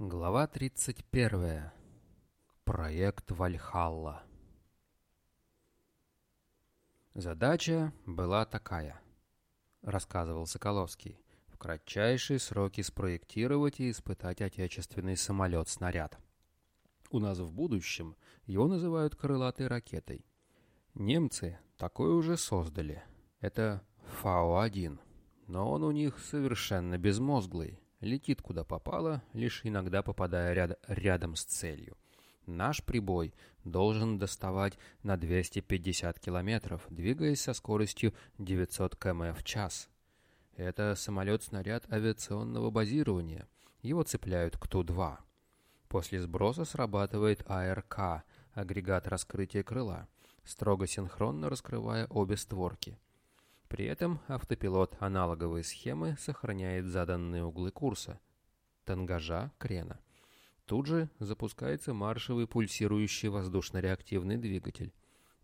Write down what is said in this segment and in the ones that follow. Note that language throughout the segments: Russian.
Глава 31. Проект Вальхалла. Задача была такая, рассказывал Соколовский, в кратчайшие сроки спроектировать и испытать отечественный самолет-снаряд. У нас в будущем его называют крылатой ракетой. Немцы такое уже создали. Это Фау-1, но он у них совершенно безмозглый летит куда попало, лишь иногда попадая ряд, рядом с целью. Наш прибой должен доставать на 250 километров, двигаясь со скоростью 900 км в час. Это самолет-снаряд авиационного базирования. Его цепляют к Ту-2. После сброса срабатывает АРК, агрегат раскрытия крыла, строго синхронно раскрывая обе створки. При этом автопилот аналоговой схемы сохраняет заданные углы курса, тангажа, крена. Тут же запускается маршевый пульсирующий воздушно-реактивный двигатель.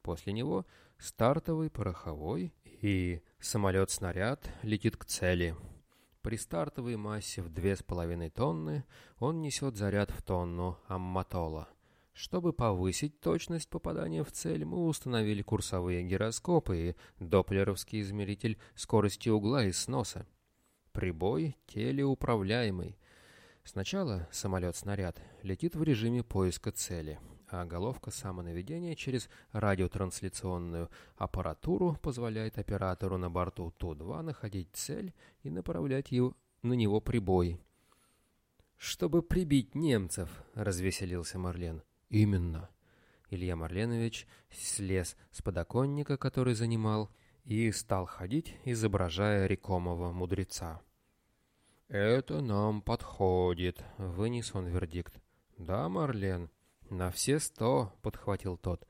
После него стартовый пороховой и самолет-снаряд летит к цели. При стартовой массе в 2,5 тонны он несет заряд в тонну амматола. Чтобы повысить точность попадания в цель, мы установили курсовые гироскопы и доплеровский измеритель скорости угла и сноса. Прибой телеуправляемый. Сначала самолет-снаряд летит в режиме поиска цели, а головка самонаведения через радиотрансляционную аппаратуру позволяет оператору на борту Ту-2 находить цель и направлять его, на него прибой. «Чтобы прибить немцев», — развеселился Марлен. «Именно». Илья Марленович слез с подоконника, который занимал, и стал ходить, изображая рекомого мудреца. «Это нам подходит», — вынес он вердикт. «Да, Марлен?» «На все сто», — подхватил тот.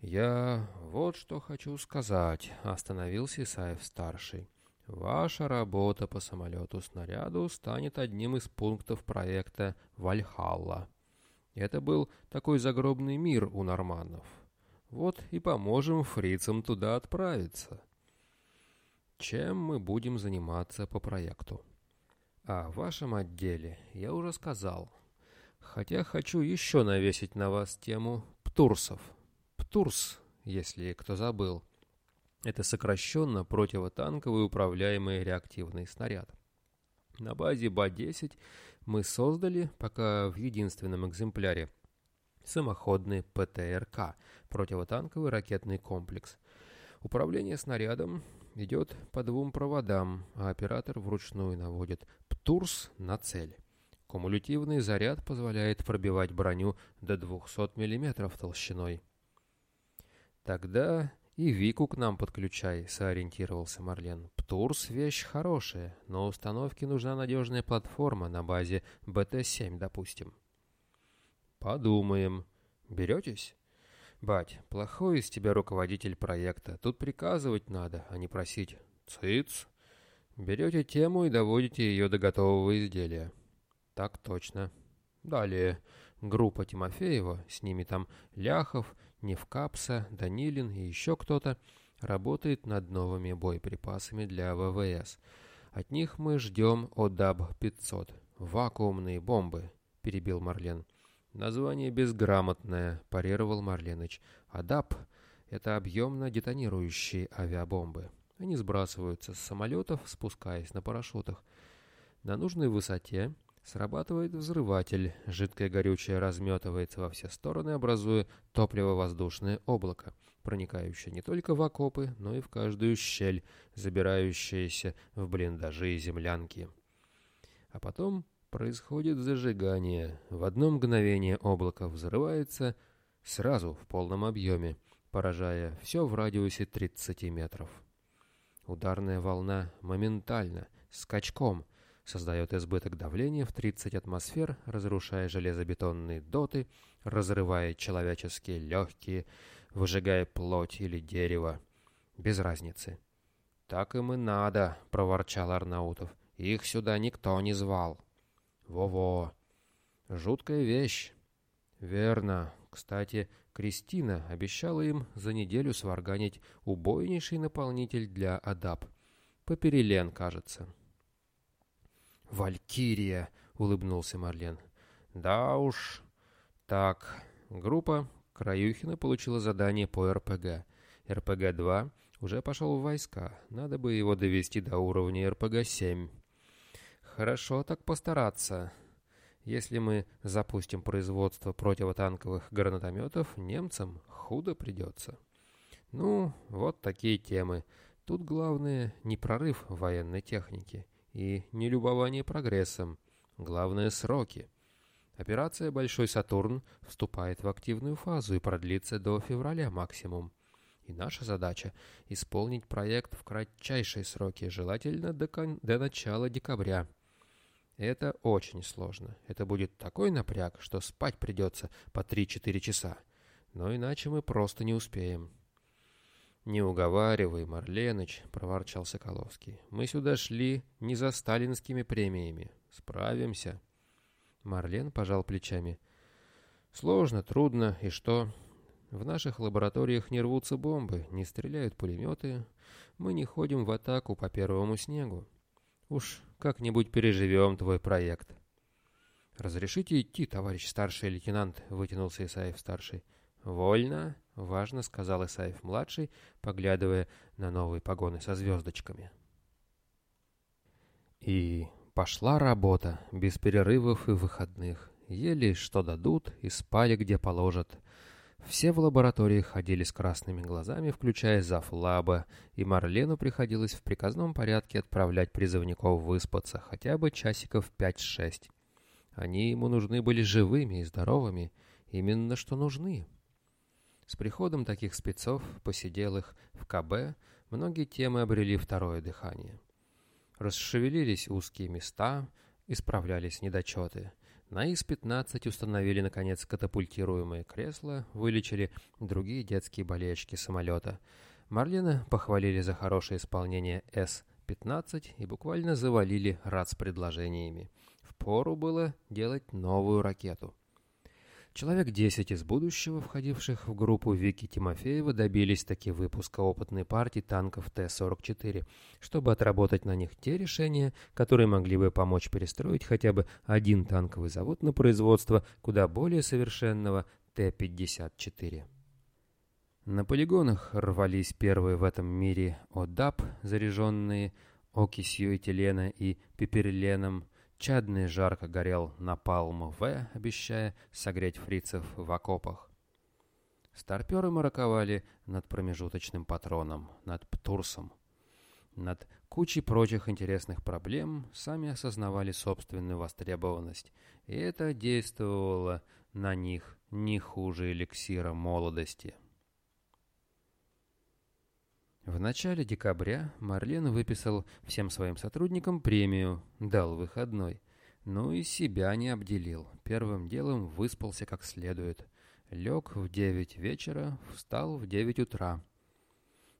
«Я вот что хочу сказать», — остановился Исаев-старший. «Ваша работа по самолету-снаряду станет одним из пунктов проекта «Вальхалла». Это был такой загробный мир у норманнов. Вот и поможем фрицам туда отправиться. Чем мы будем заниматься по проекту? О вашем отделе я уже сказал. Хотя хочу еще навесить на вас тему ПТУРСов. ПТУРС, если кто забыл. Это сокращенно противотанковый управляемый реактивный снаряд. На базе БА-10 мы создали, пока в единственном экземпляре, самоходный ПТРК, противотанковый ракетный комплекс. Управление снарядом идет по двум проводам, а оператор вручную наводит ПТУРС на цель. Кумулятивный заряд позволяет пробивать броню до 200 мм толщиной. Тогда «И Вику к нам подключай», — сориентировался Марлен. «Птурс — вещь хорошая, но установке нужна надежная платформа на базе БТ-7, допустим». «Подумаем. Беретесь?» «Бать, плохой из тебя руководитель проекта. Тут приказывать надо, а не просить. Цыц. Берете тему и доводите ее до готового изделия». «Так точно. Далее. Группа Тимофеева, с ними там Ляхов, Невкапса, Данилин и еще кто-то, работает над новыми боеприпасами для ВВС. От них мы ждем ОДАБ-500. Вакуумные бомбы, перебил Марлен. Название безграмотное, парировал Марленыч. ОДАБ — это объемно детонирующие авиабомбы. Они сбрасываются с самолетов, спускаясь на парашютах. На нужной высоте Срабатывает взрыватель, жидкое горючее разметывается во все стороны, образуя топливо-воздушное облако, проникающее не только в окопы, но и в каждую щель, забирающееся в блиндажи и землянки. А потом происходит зажигание. В одно мгновение облако взрывается сразу в полном объеме, поражая все в радиусе 30 метров. Ударная волна моментально, скачком – создает избыток давления в 30 атмосфер, разрушая железобетонные доты, разрывая человеческие легкие, выжигая плоть или дерево. Без разницы. «Так им и надо», — проворчал Арнаутов. «Их сюда никто не звал». «Во-во! Жуткая вещь». «Верно. Кстати, Кристина обещала им за неделю сварганить убойнейший наполнитель для АДАП. Паперилен, кажется». «Валькирия!» — улыбнулся Марлен. Да уж. Так, группа Краюхина получила задание по РПГ. РПГ-2 уже пошел в войска. Надо бы его довести до уровня РПГ-7. Хорошо так постараться. Если мы запустим производство противотанковых гранатометов, немцам худо придется. Ну, вот такие темы. Тут главное не прорыв военной техники и не любование прогрессом. Главное сроки. Операция «Большой Сатурн» вступает в активную фазу и продлится до февраля максимум. И наша задача — исполнить проект в кратчайшие сроки, желательно до, кон... до начала декабря. Это очень сложно. Это будет такой напряг, что спать придется по 3-4 часа. Но иначе мы просто не успеем. «Не уговаривай, Марленыч», — проворчал Соколовский. «Мы сюда шли не за сталинскими премиями. Справимся». Марлен пожал плечами. «Сложно, трудно, и что? В наших лабораториях не рвутся бомбы, не стреляют пулеметы. Мы не ходим в атаку по первому снегу. Уж как-нибудь переживем твой проект». «Разрешите идти, товарищ старший лейтенант?» — вытянулся Исаев-старший. «Вольно», — важно сказал Исаев-младший, поглядывая на новые погоны со звездочками. И пошла работа, без перерывов и выходных. Ели, что дадут, и спали, где положат. Все в лаборатории ходили с красными глазами, включая Зафлаба, и Марлену приходилось в приказном порядке отправлять призывников выспаться хотя бы часиков 5-6. Они ему нужны были живыми и здоровыми, именно что нужны. С приходом таких спецов, посиделых в КБ, многие темы обрели второе дыхание. Расшевелились узкие места, исправлялись недочеты. На ИС-15 установили, наконец, катапультируемые кресла, вылечили другие детские болячки самолета. Марлина похвалили за хорошее исполнение С-15 и буквально завалили рад с предложениями. Впору было делать новую ракету. Человек 10 из будущего, входивших в группу Вики Тимофеева, добились таки выпуска опытной партии танков Т-44, чтобы отработать на них те решения, которые могли бы помочь перестроить хотя бы один танковый завод на производство куда более совершенного Т-54. На полигонах рвались первые в этом мире ОДАП, заряженные окисью этилена и пиперленом, Чадный жарко горел напалм В, обещая согреть фрицев в окопах. Старперы мараковали над промежуточным патроном, над Птурсом. Над кучей прочих интересных проблем сами осознавали собственную востребованность, и это действовало на них не хуже эликсира молодости. В начале декабря Марлен выписал всем своим сотрудникам премию, дал выходной. Ну и себя не обделил. Первым делом выспался как следует. Лег в девять вечера, встал в девять утра.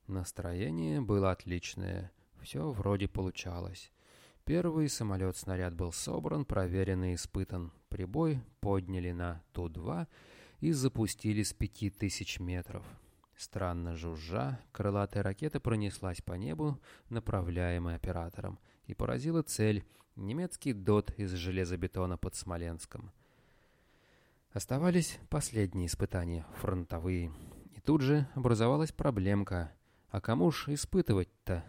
Настроение было отличное. Все вроде получалось. Первый самолет-снаряд был собран, проверен и испытан. Прибой подняли на Ту-2 и запустили с пяти тысяч метров. Странно жужжа, крылатая ракета пронеслась по небу, направляемая оператором, и поразила цель — немецкий ДОТ из железобетона под Смоленском. Оставались последние испытания, фронтовые. И тут же образовалась проблемка. А кому ж испытывать-то?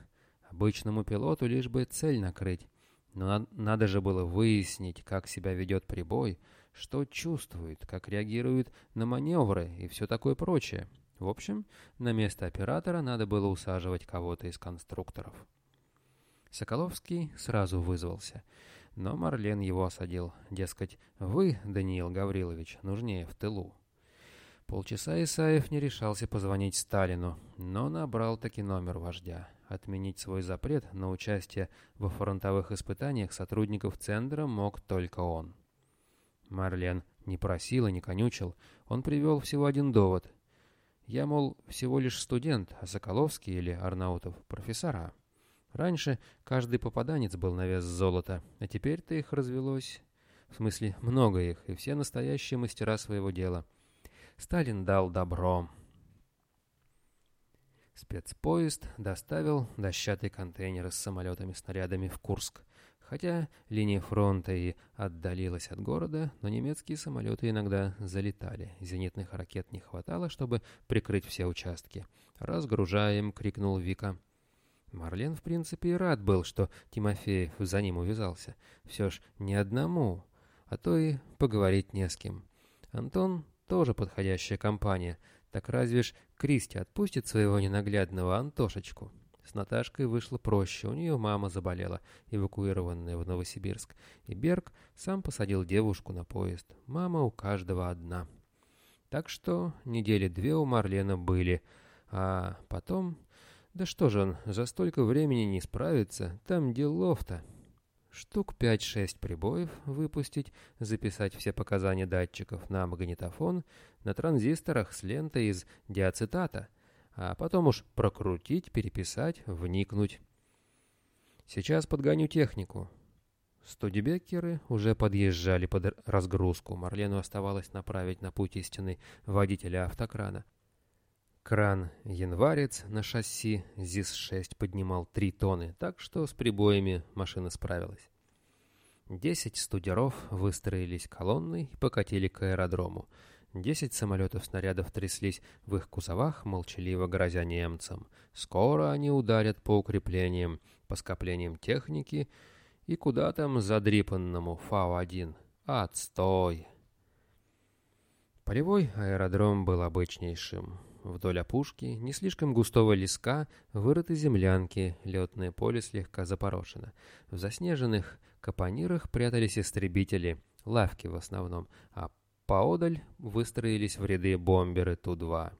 Обычному пилоту лишь бы цель накрыть. Но надо же было выяснить, как себя ведет прибой, что чувствует, как реагирует на маневры и все такое прочее. В общем, на место оператора надо было усаживать кого-то из конструкторов. Соколовский сразу вызвался, но Марлен его осадил. Дескать, вы, Даниил Гаврилович, нужнее в тылу. Полчаса Исаев не решался позвонить Сталину, но набрал таки номер вождя. Отменить свой запрет на участие во фронтовых испытаниях сотрудников Центра мог только он. Марлен не просил и не конючил, он привел всего один довод — я, мол, всего лишь студент, а Соколовский или Арнаутов — профессора. Раньше каждый попаданец был на вес золота, а теперь-то их развелось. В смысле, много их, и все настоящие мастера своего дела. Сталин дал добро. Спецпоезд доставил дощатый контейнер с самолетами-снарядами в Курск. Хотя линия фронта и отдалилась от города, но немецкие самолеты иногда залетали. Зенитных ракет не хватало, чтобы прикрыть все участки. «Разгружаем!» — крикнул Вика. Марлен, в принципе, и рад был, что Тимофеев за ним увязался. Все ж не одному, а то и поговорить не с кем. Антон тоже подходящая компания. Так разве ж Кристи отпустит своего ненаглядного Антошечку? С Наташкой вышло проще, у нее мама заболела, эвакуированная в Новосибирск, и Берг сам посадил девушку на поезд. Мама у каждого одна. Так что недели две у Марлена были, а потом... Да что же он за столько времени не справится, там делов-то. Штук 5-6 прибоев выпустить, записать все показания датчиков на магнитофон, на транзисторах с лентой из диацетата — а потом уж прокрутить, переписать, вникнуть. Сейчас подгоню технику. Студебеккеры уже подъезжали под разгрузку. Марлену оставалось направить на путь истины водителя автокрана. Кран «Январец» на шасси ЗИС-6 поднимал 3 тонны, так что с прибоями машина справилась. Десять студеров выстроились колонной и покатили к аэродрому — Десять самолетов-снарядов тряслись в их кузовах, молчаливо грозя немцам. Скоро они ударят по укреплениям, по скоплениям техники и куда там задрипанному Фау-1. Отстой! Полевой аэродром был обычнейшим. Вдоль опушки, не слишком густого леска, вырыты землянки, летное поле слегка запорошено. В заснеженных капонирах прятались истребители, лавки в основном, а Поодаль выстроились в ряды бомберы Ту-2.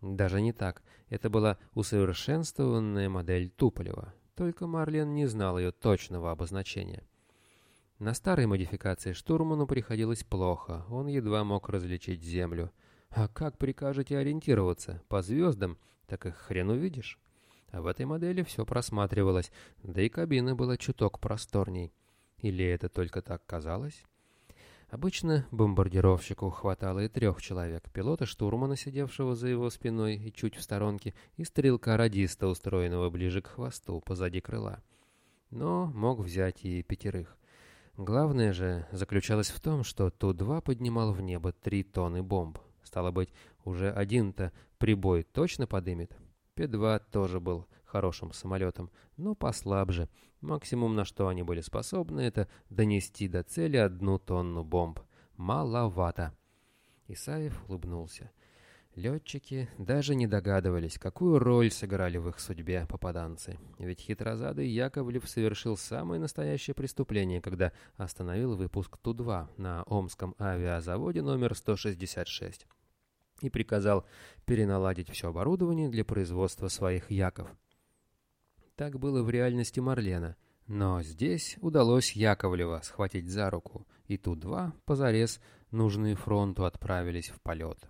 Даже не так, это была усовершенствованная модель Туполева, только Марлен не знал ее точного обозначения. На старой модификации штурману приходилось плохо, он едва мог различить землю. А как прикажете ориентироваться? По звездам? Так их хрен увидишь. А в этой модели все просматривалось, да и кабина была чуток просторней. Или это только так казалось? Обычно бомбардировщику хватало и трех человек, пилота-штурмана, сидевшего за его спиной и чуть в сторонке, и стрелка-радиста, устроенного ближе к хвосту, позади крыла. Но мог взять и пятерых. Главное же заключалось в том, что Ту-2 поднимал в небо три тонны бомб. Стало быть, уже один-то прибой точно подымет. П-2 тоже был хорошим самолетом, но послабже. Максимум, на что они были способны, это донести до цели одну тонну бомб. Маловато. Исаев улыбнулся. Летчики даже не догадывались, какую роль сыграли в их судьбе попаданцы. Ведь хитрозадый Яковлев совершил самое настоящее преступление, когда остановил выпуск Ту-2 на Омском авиазаводе номер 166 и приказал переналадить все оборудование для производства своих яков. Так было в реальности Марлена. Но здесь удалось Яковлева схватить за руку, и Ту-2, позарез нужные фронту отправились в полет.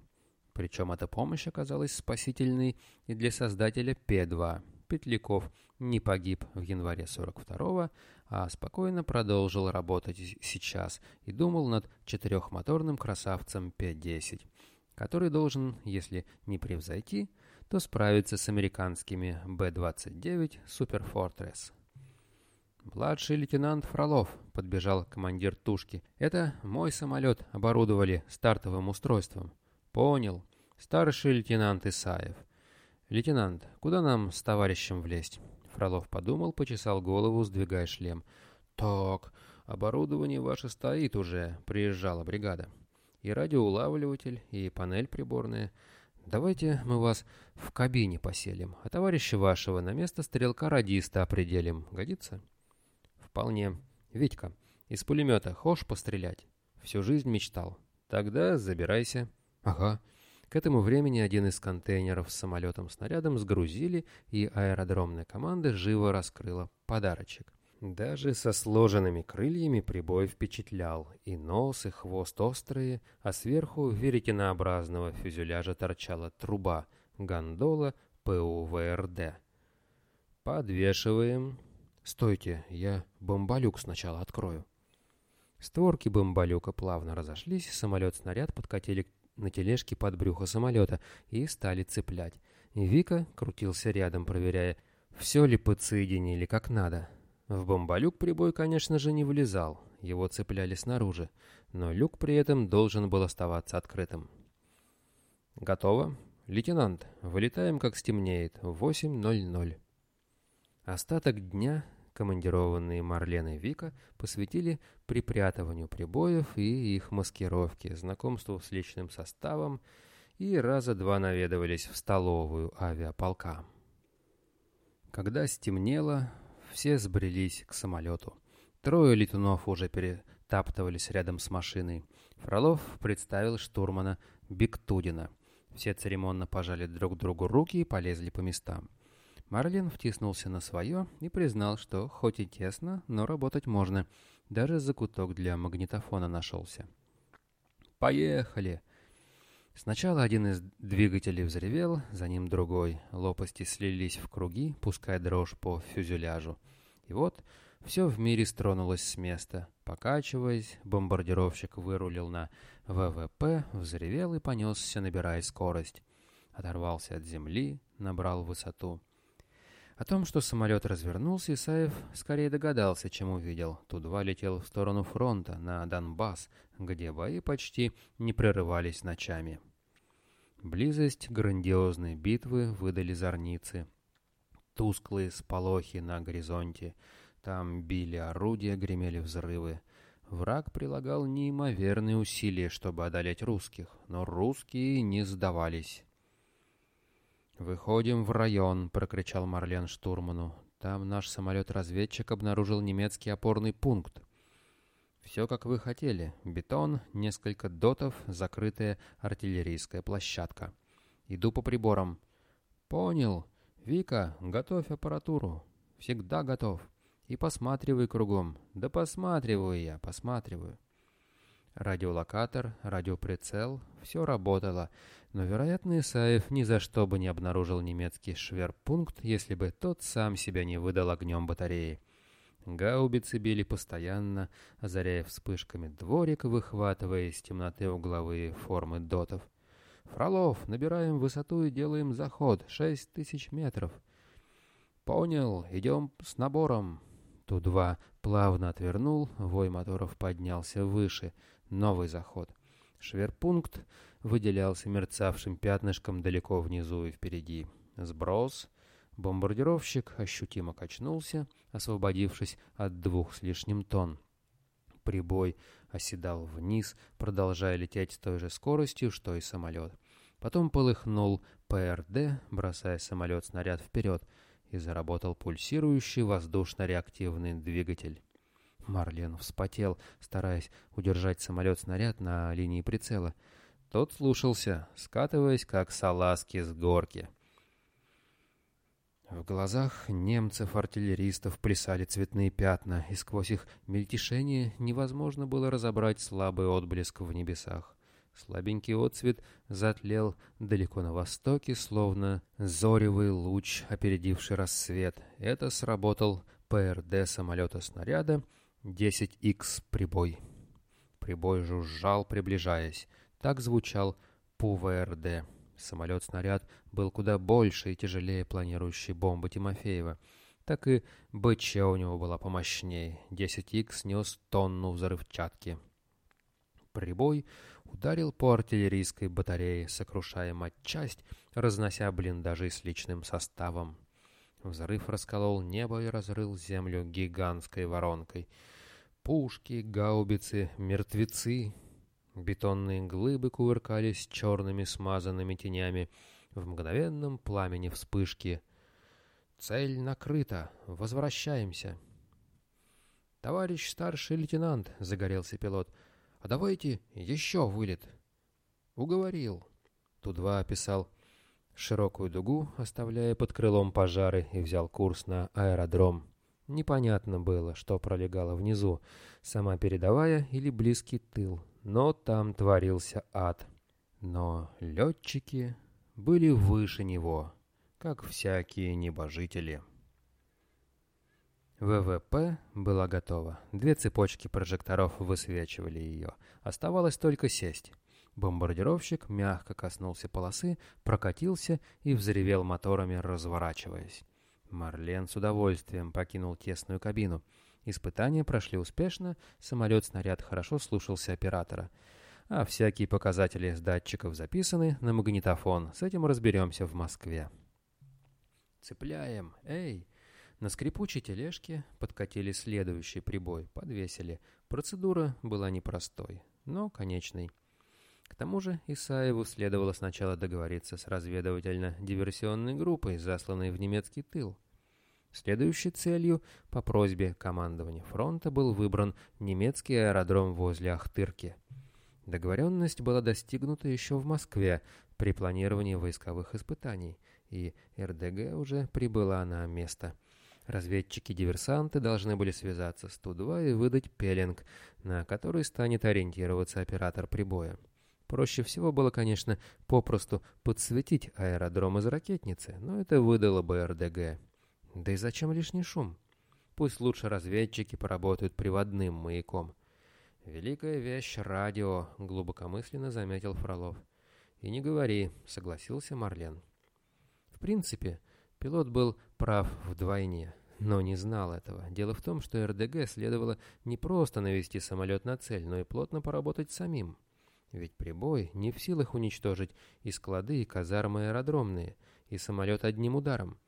Причем эта помощь оказалась спасительной и для создателя Пе-2. Петляков не погиб в январе 42-го, а спокойно продолжил работать сейчас и думал над четырехмоторным красавцем Пе-10, который должен, если не превзойти, то справится с американскими Б-29 Super Fortress. «Младший лейтенант Фролов», — подбежал командир тушки. «Это мой самолет оборудовали стартовым устройством». «Понял. Старший лейтенант Исаев». «Лейтенант, куда нам с товарищем влезть?» Фролов подумал, почесал голову, сдвигая шлем. «Так, оборудование ваше стоит уже», — приезжала бригада. «И радиоулавливатель, и панель приборная». Давайте мы вас в кабине поселим, а товарища вашего на место стрелка-радиста определим. Годится? Вполне. Витька, из пулемета хошь пострелять? Всю жизнь мечтал. Тогда забирайся. Ага. К этому времени один из контейнеров с самолетом-снарядом сгрузили, и аэродромная команда живо раскрыла подарочек. Даже со сложенными крыльями прибой впечатлял, и нос, и хвост острые, а сверху веретенообразного фюзеляжа торчала труба, гондола ПУВРД. «Подвешиваем». «Стойте, я бомбалюк сначала открою». Створки бомбалюка плавно разошлись, самолет-снаряд подкатили на тележке под брюхо самолета и стали цеплять. Вика крутился рядом, проверяя, все ли подсоединили как надо. В бомболюк прибой, конечно же, не вылезал, его цепляли снаружи, но люк при этом должен был оставаться открытым. «Готово. Лейтенант, вылетаем, как стемнеет, в 8.00». Остаток дня командированные Марлен и Вика посвятили припрятыванию прибоев и их маскировке, знакомству с личным составом и раза два наведывались в столовую авиаполка. Когда стемнело, все сбрелись к самолету. Трое летунов уже перетаптывались рядом с машиной. Фролов представил штурмана Бектудина. Все церемонно пожали друг другу руки и полезли по местам. Марлин втиснулся на свое и признал, что хоть и тесно, но работать можно. Даже закуток для магнитофона нашелся. «Поехали!» Сначала один из двигателей взревел, за ним другой. Лопасти слились в круги, пуская дрожь по фюзеляжу. И вот все в мире стронулось с места. Покачиваясь, бомбардировщик вырулил на ВВП, взревел и понесся, набирая скорость. Оторвался от земли, набрал высоту. О том, что самолет развернулся, Исаев скорее догадался, чем увидел. Ту-2 летел в сторону фронта, на Донбасс, где бои почти не прерывались ночами. Близость грандиозной битвы выдали зорницы. Тусклые сполохи на горизонте. Там били орудия, гремели взрывы. Враг прилагал неимоверные усилия, чтобы одолеть русских, но русские не сдавались. «Выходим в район», — прокричал Марлен штурману. «Там наш самолет-разведчик обнаружил немецкий опорный пункт. Все, как вы хотели. Бетон, несколько дотов, закрытая артиллерийская площадка. Иду по приборам. Понял. Вика, готовь аппаратуру. Всегда готов. И посматривай кругом. Да посматриваю я, посматриваю. Радиолокатор, радиоприцел, все работало, но, вероятно, Исаев ни за что бы не обнаружил немецкий шверпункт, если бы тот сам себя не выдал огнем батареи. Гаубицы били постоянно, озаряя вспышками дворик, выхватывая из темноты угловые формы дотов. «Фролов, набираем высоту и делаем заход. Шесть тысяч метров». «Понял, идем с набором». Ту-2 плавно отвернул, вой моторов поднялся выше. Новый заход. Шверпункт выделялся мерцавшим пятнышком далеко внизу и впереди. Сброс. Бомбардировщик ощутимо качнулся, освободившись от двух с лишним тонн. Прибой оседал вниз, продолжая лететь с той же скоростью, что и самолет. Потом полыхнул ПРД, бросая самолет-снаряд вперед, и заработал пульсирующий воздушно-реактивный двигатель. Марлен вспотел, стараясь удержать самолет-снаряд на линии прицела. Тот слушался, скатываясь, как салазки с горки. В глазах немцев-артиллеристов плясали цветные пятна, и сквозь их мельтешение невозможно было разобрать слабый отблеск в небесах. Слабенький отцвет затлел далеко на востоке, словно зоревый луч, опередивший рассвет. Это сработал ПРД самолета-снаряда 10Х прибой. Прибой жужжал, приближаясь. Так звучал ПУВРД. Самолет-снаряд был куда больше и тяжелее планирующей бомбы Тимофеева. Так и БЧ у него была помощнее. 10Х снес тонну взрывчатки. Прибой ударил по артиллерийской батарее, сокрушая матчасть, разнося блиндажи с личным составом. Взрыв расколол небо и разрыл землю гигантской воронкой. Пушки, гаубицы, мертвецы Бетонные глыбы кувыркались черными смазанными тенями в мгновенном пламени вспышки. «Цель накрыта. Возвращаемся». «Товарищ старший лейтенант», — загорелся пилот, — «а давайте еще вылет». «Уговорил». Ту-2 описал широкую дугу, оставляя под крылом пожары, и взял курс на аэродром. Непонятно было, что пролегало внизу, сама передовая или близкий тыл но там творился ад. Но летчики были выше него, как всякие небожители. ВВП была готова. Две цепочки прожекторов высвечивали ее. Оставалось только сесть. Бомбардировщик мягко коснулся полосы, прокатился и взревел моторами, разворачиваясь. Марлен с удовольствием покинул тесную кабину. Испытания прошли успешно, самолет-снаряд хорошо слушался оператора. А всякие показатели с датчиков записаны на магнитофон. С этим разберемся в Москве. «Цепляем! Эй!» На скрипучей тележке подкатили следующий прибой, подвесили. Процедура была непростой, но конечной. К тому же Исаеву следовало сначала договориться с разведывательно-диверсионной группой, засланной в немецкий тыл. Следующей целью по просьбе командования фронта был выбран немецкий аэродром возле Ахтырки. Договоренность была достигнута еще в Москве при планировании войсковых испытаний, и РДГ уже прибыла на место. Разведчики-диверсанты должны были связаться с Ту-2 и выдать пеленг, на который станет ориентироваться оператор прибоя. Проще всего было, конечно, попросту подсветить аэродром из ракетницы, но это выдало бы РДГ. Да и зачем лишний шум? Пусть лучше разведчики поработают приводным маяком. «Великая вещь — радио», — глубокомысленно заметил Фролов. «И не говори», — согласился Марлен. В принципе, пилот был прав вдвойне, но не знал этого. Дело в том, что РДГ следовало не просто навести самолет на цель, но и плотно поработать самим. Ведь прибой не в силах уничтожить и склады, и казармы аэродромные, и самолет одним ударом.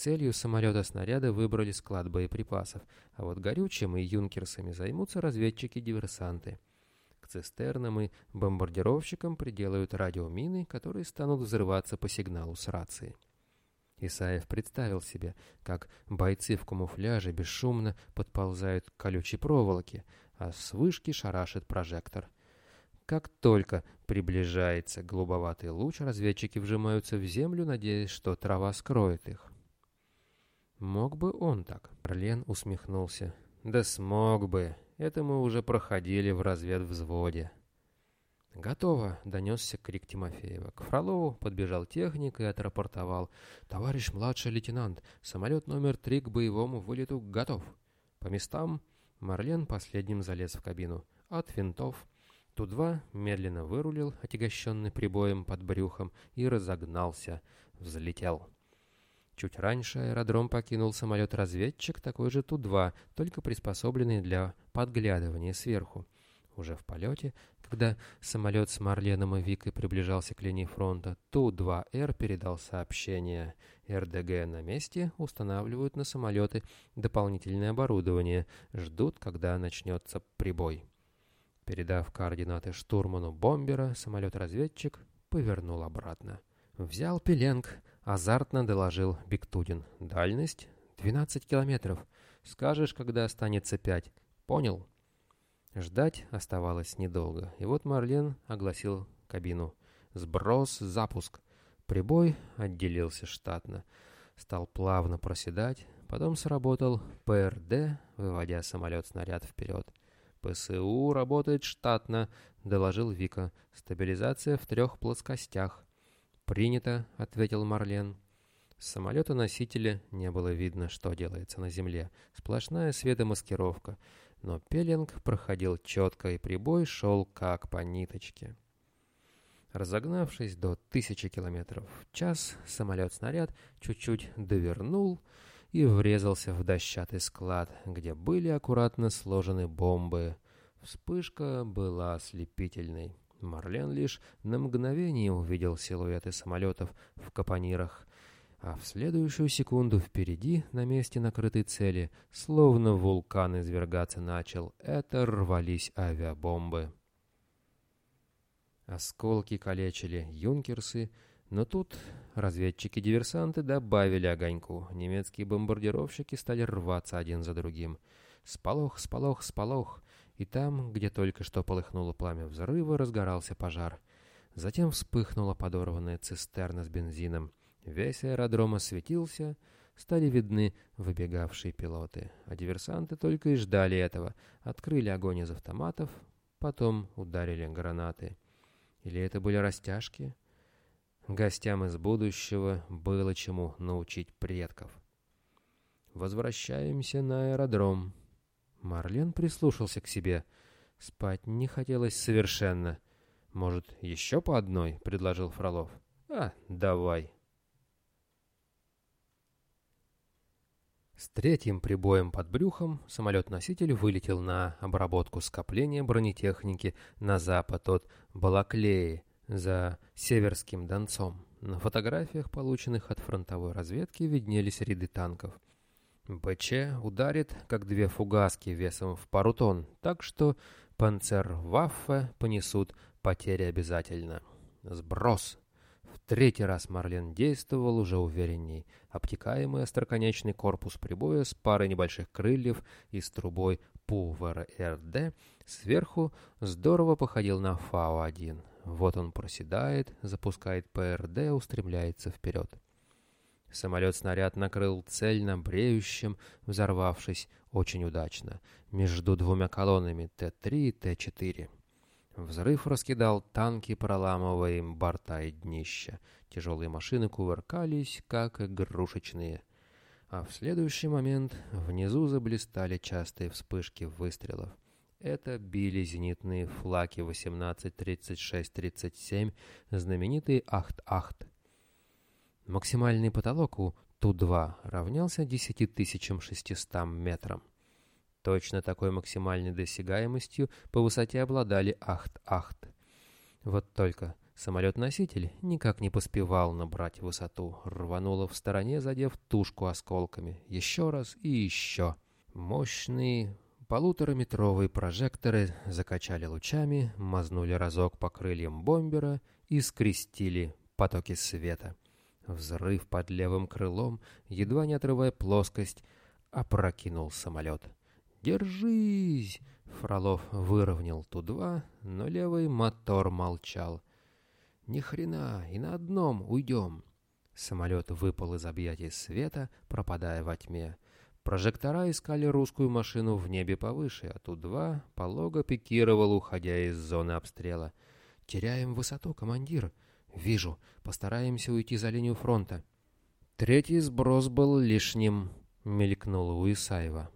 Целью самолета снаряда выбрали склад боеприпасов, а вот горючим и юнкерсами займутся разведчики-диверсанты. К цистернам и бомбардировщикам приделают радиомины, которые станут взрываться по сигналу с рации. Исаев представил себе, как бойцы в камуфляже бесшумно подползают к колючей проволоке, а с вышки шарашит прожектор — как только приближается голубоватый луч, разведчики вжимаются в землю, надеясь, что трава скроет их. Мог бы он так? Орлен усмехнулся. Да смог бы. Это мы уже проходили в разведвзводе. «Готово!» — донесся крик Тимофеева. К Фролову подбежал техник и отрапортовал. «Товарищ младший лейтенант, самолет номер три к боевому вылету готов!» По местам Марлен последним залез в кабину. От винтов Ту-2 медленно вырулил, отягощенный прибоем под брюхом, и разогнался, взлетел. Чуть раньше аэродром покинул самолет-разведчик, такой же Ту-2, только приспособленный для подглядывания сверху. Уже в полете, когда самолет с Марленом и Викой приближался к линии фронта, Ту-2Р передал сообщение. РДГ на месте, устанавливают на самолеты дополнительное оборудование, ждут, когда начнется прибой. Передав координаты штурману бомбера, самолет-разведчик повернул обратно. Взял пеленг, азартно доложил Бектудин. Дальность 12 километров. Скажешь, когда останется 5. Понял? Ждать оставалось недолго. И вот Марлен огласил кабину. Сброс, запуск. Прибой отделился штатно. Стал плавно проседать. Потом сработал ПРД, выводя самолет-снаряд вперед. «ПСУ работает штатно», — доложил Вика. «Стабилизация в трех плоскостях». «Принято», — ответил Марлен. С самолета-носителя не было видно, что делается на земле. Сплошная светомаскировка. Но пеленг проходил четко, и прибой шел как по ниточке. Разогнавшись до тысячи километров в час, самолет-снаряд чуть-чуть довернул — и врезался в дощатый склад, где были аккуратно сложены бомбы. Вспышка была ослепительной. Марлен лишь на мгновение увидел силуэты самолетов в капонирах, а в следующую секунду впереди, на месте накрытой цели, словно вулкан извергаться начал, это рвались авиабомбы. Осколки калечили юнкерсы, но тут разведчики-диверсанты добавили огоньку. Немецкие бомбардировщики стали рваться один за другим. Сполох, сполох, сполох. И там, где только что полыхнуло пламя взрыва, разгорался пожар. Затем вспыхнула подорванная цистерна с бензином. Весь аэродром осветился, стали видны выбегавшие пилоты. А диверсанты только и ждали этого. Открыли огонь из автоматов, потом ударили гранаты. Или это были растяжки? Гостям из будущего было чему научить предков. Возвращаемся на аэродром. Марлен прислушался к себе. Спать не хотелось совершенно. «Может, еще по одной?» — предложил Фролов. «А, давай». С третьим прибоем под брюхом самолет-носитель вылетел на обработку скопления бронетехники на запад от Балаклеи за Северским Донцом. На фотографиях, полученных от фронтовой разведки, виднелись ряды танков. БЧ ударит, как две фугаски весом в пару тонн, так что панцерваффе понесут потери обязательно. Сброс. В третий раз Марлен действовал уже уверенней. Обтекаемый остроконечный корпус прибоя с парой небольших крыльев и с трубой ПУВРРД сверху здорово походил на Фау-1. Вот он проседает, запускает ПРД, устремляется вперед. Самолет-снаряд накрыл цель на бреющем, взорвавшись очень удачно, между двумя колоннами Т-3 и Т-4. Взрыв раскидал танки, проламывая им борта и днища. Тяжелые машины кувыркались, как игрушечные. А в следующий момент внизу заблистали частые вспышки выстрелов. Это били зенитные флаки 18-36-37, знаменитый Ахт-Ахт. Максимальный потолок у Ту-2 равнялся 10600 метрам. Точно такой максимальной досягаемостью по высоте обладали Ахт-Ахт. Вот только самолет-носитель никак не поспевал набрать высоту, рвануло в стороне, задев тушку осколками. Еще раз и еще. Мощные полутораметровые прожекторы закачали лучами, мазнули разок по крыльям бомбера и скрестили потоки света. Взрыв под левым крылом, едва не отрывая плоскость, опрокинул самолет. «Держись!» Фролов выровнял Ту-2, но левый мотор молчал. «Ни хрена, и на одном уйдем!» Самолет выпал из объятий света, пропадая во тьме. Прожектора искали русскую машину в небе повыше, а Ту-2 полого пикировал, уходя из зоны обстрела. «Теряем высоту, командир!» «Вижу. Постараемся уйти за линию фронта». Третий сброс был лишним, мелькнуло у Исаева.